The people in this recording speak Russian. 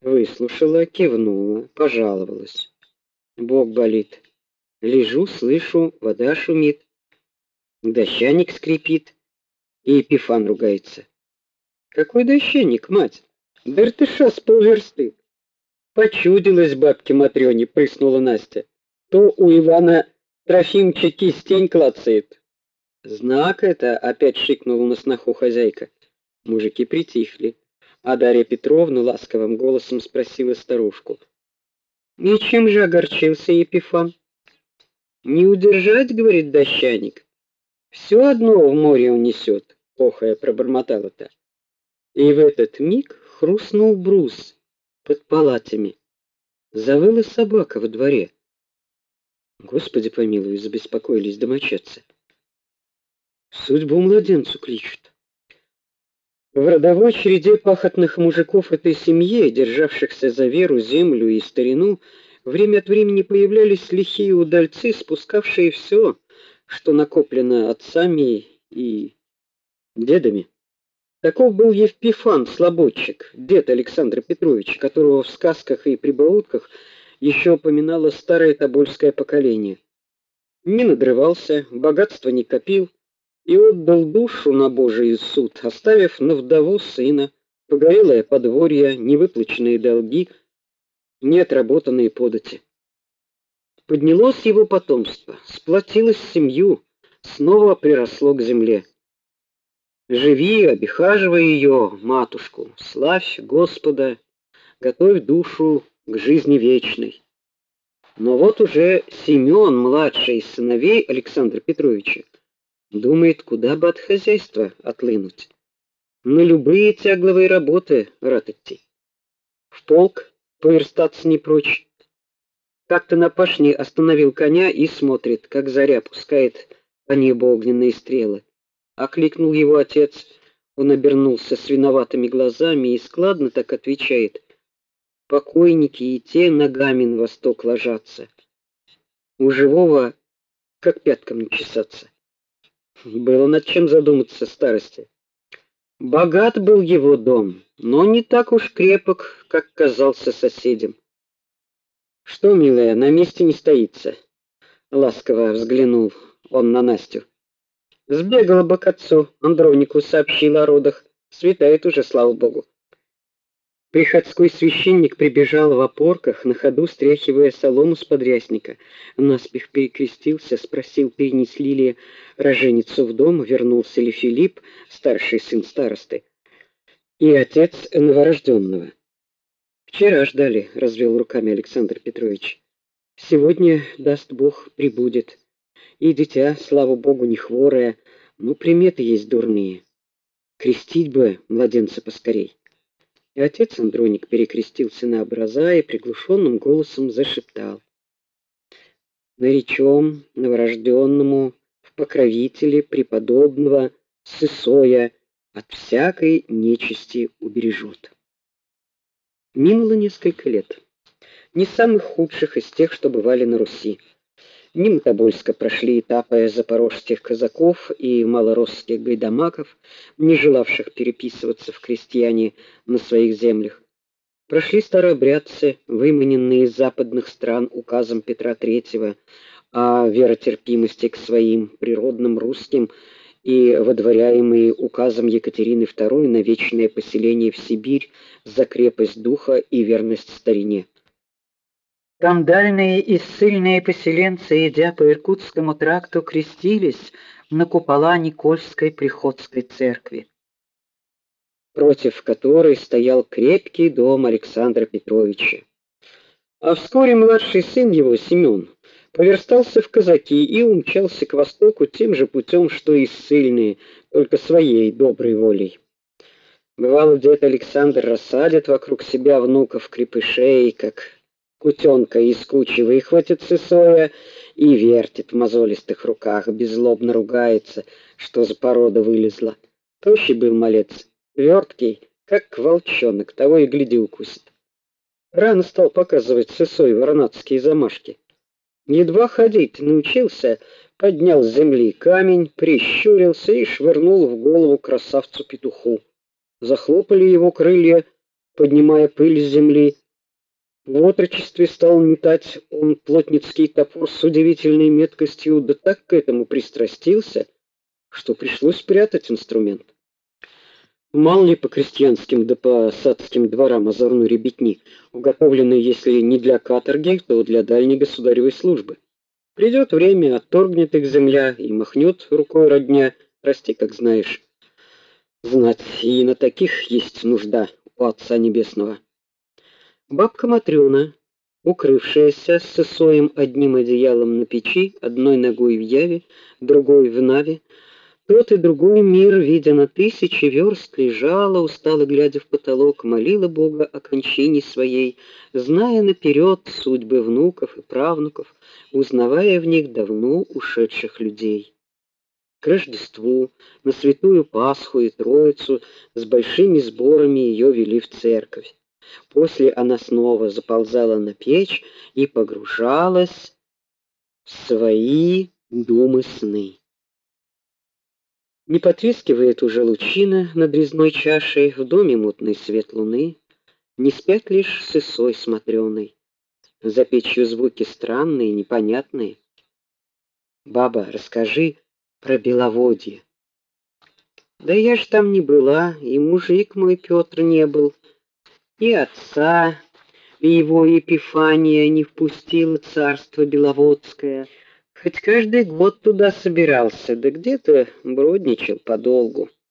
Выслушала, кивнула, пожаловалась. Бог болит. Лежу, слышу, вода шумит. Дощаник скрипит, и Епифан ругается. Какой дощаник, мать? Дертыша с полверсты. Почудилась бабке Матрёне, прыснула Настя. То у Ивана Трофимча кистень клацает. Знак это, опять шикнула на сноху хозяйка. Мужики притихли, а Дарья Петровна ласковым голосом спросила старушку: "Ничем же огорчился Епифан?" "Не удержать, говорит дощаник. Все одно в море унесет», — охая пробормотала та. И в этот миг хрустнул брус под палатами. Завыла собака во дворе. Господи помилуй, забеспокоились домочадцы. Судьбу младенцу кличут. В родовой череде пахотных мужиков этой семьи, державшихся за веру, землю и старину, время от времени появлялись лихие удальцы, спускавшие все, что накоплено отцами и дедами. Таков был Евпифан Слободчик, дед Александра Петровича, которого в сказках и прибаутках еще упоминало старое тобольское поколение. Не надрывался, богатства не копил, и отдал душу на Божий суд, оставив на вдову сына, погорелое подворье, невыплаченные долги, неотработанные подати. Поднялось его потомство, сплотилось семью, снова приросло к земле. Живи, обихаживай ее, матушку, славь Господа, готовь душу к жизни вечной. Но вот уже Семен, младший из сыновей Александра Петровича, Думает, куда бы от хозяйства отлынуть. На любые тягловые работы рад идти. В полк поверстаться не прочь. Как-то на пашне остановил коня и смотрит, как заря пускает по небу огненные стрелы. Окликнул его отец. Он обернулся с виноватыми глазами и складно так отвечает: "Покойники и те ногами на восток ложатся. У живого как пяткам не чесаться". Было над чем задуматься старости. Богат был его дом, но не так уж крепок, как казался соседям. Что, милая, на месте не стоится, ласково взглянул он на Настю. Сбегала бы к отцу, Андронику сообщила о родах. Светает уже, слава богу. Приходской священник прибежал в опорках, на ходу стряхивая солому с подрясника. Наспех перекрестился, спросил, перенесли ли роженицу в дом, вернулся ли Филипп, старший сын старосты, и отец новорожденного. Вчера ждали, развел руками Александр Петрович. Сегодня, даст Бог, прибудет. И дитя, слава богу, не хворое, но приметы есть дурные. Крестить бы младенца поскорей. Отец Андроник перекрестился на образа и приглушенным голосом зашептал: "Наречем новорожденному в покровителе преподобного Сысоя от всякой нечисти убережет". Минуло несколько лет, не самых худших из тех, что бывали на Руси. Мимо Тобольска прошли этапы запорожских казаков и малоросских гайдамаков, не желавших переписываться в крестьяне на своих землях. Прошли старообрядцы, выманенные из западных стран указом Петра III о веротерпимости к своим природным русским и водворяемые указом Екатерины II на вечное поселение в Сибирь за крепость духа и верность старине. Скандальные и ссыльные поселенцы, идя по Иркутскому тракту, крестились на купола Никольской приходской церкви, против которой стоял крепкий дом Александра Петровича. А вскоре младший сын его, Семен, поверстался в казаки и умчался к востоку тем же путем, что и ссыльные, только своей доброй волей. Бывало, дед Александр рассадит вокруг себя внуков крепышей, как Кутенка из кучи выхватит сысоя и вертит в мозолистых руках, беззлобно ругается, что за порода вылезла. Тощий был малец, верткий, как волчонок, того и гляди укусит. Рано стал показывать сысой воронатские замашки. Едва ходить научился, поднял с земли камень, прищурился и швырнул в голову красавцу петуху. Захлопали его крылья, поднимая пыль с земли. В отрочестве стал метать он плотницкий топор с удивительной меткостью, да так к этому пристрастился, что пришлось прятать инструмент. Мало ли по крестьянским да по садским дворам озорной ребятни, уготовленной, если не для каторги, то для дальней государевой службы. Придет время, отторгнет их земля и махнет рукой родня, прости, как знаешь. Знать, и на таких есть нужда у Отца Небесного. Бабка Матрёна, укрывшаяся с сосоем одним одеялом на печи, одной ногой в яве, другой в наве, тот и другой мир, видя на тысячи верст, лежала, устало глядя в потолок, молила Бога о кончине своей, зная наперед судьбы внуков и правнуков, узнавая в них давно ушедших людей. К Рождеству, на Святую Пасху и Троицу с большими сборами ее вели в церковь. После она снова заползала на печь и погружалась в свои думы сны. Не потрескивает уже лучина над резной чашей, в доме мутный свет луны, не спят лишь сысой смотрёный. За печью звуки странные, непонятные. Баба, расскажи про Беловодье. Да я ж там не была, и мужик мой Петр не был, и отца и его Епифания не впустило царство Беловодское. Хоть каждый год туда собирался, да где-то бродничал подолгу.